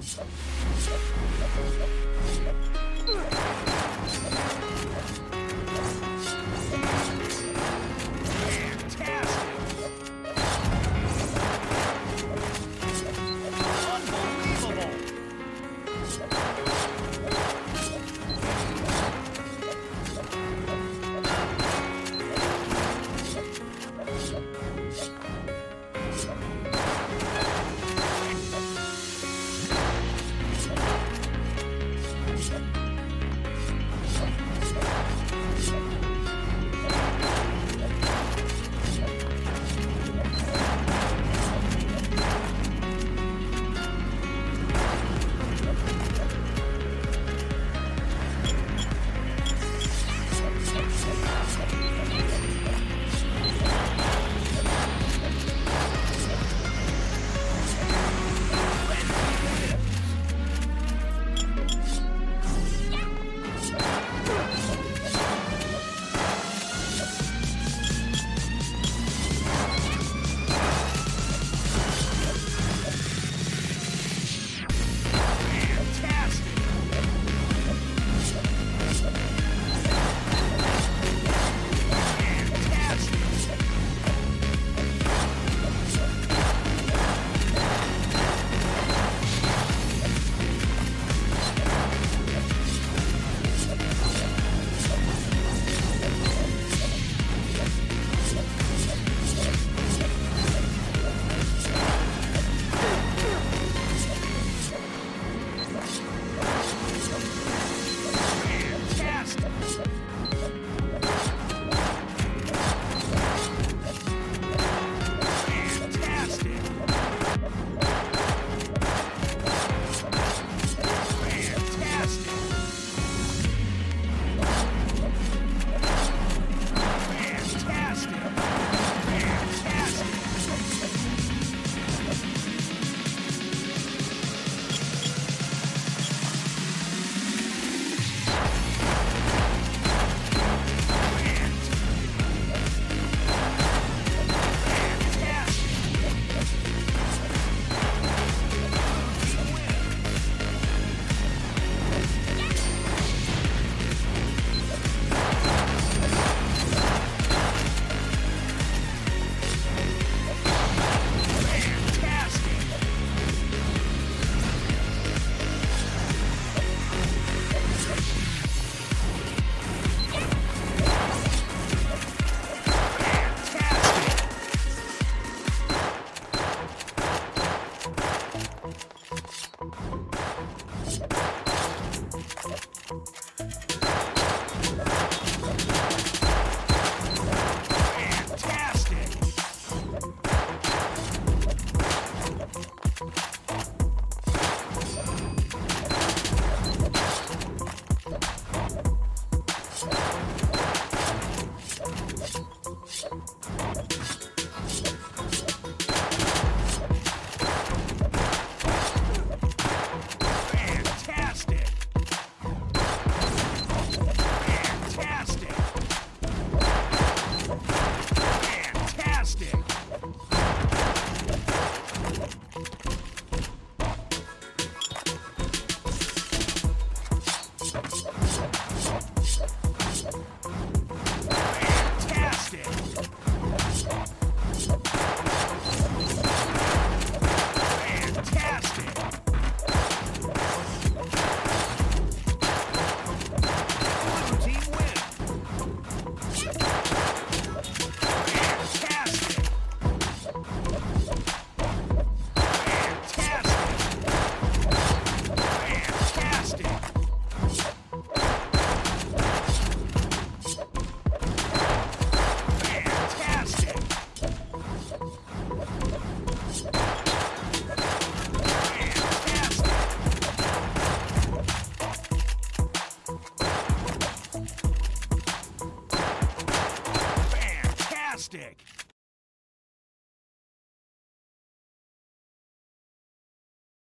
Thank you. Fantastic! stick.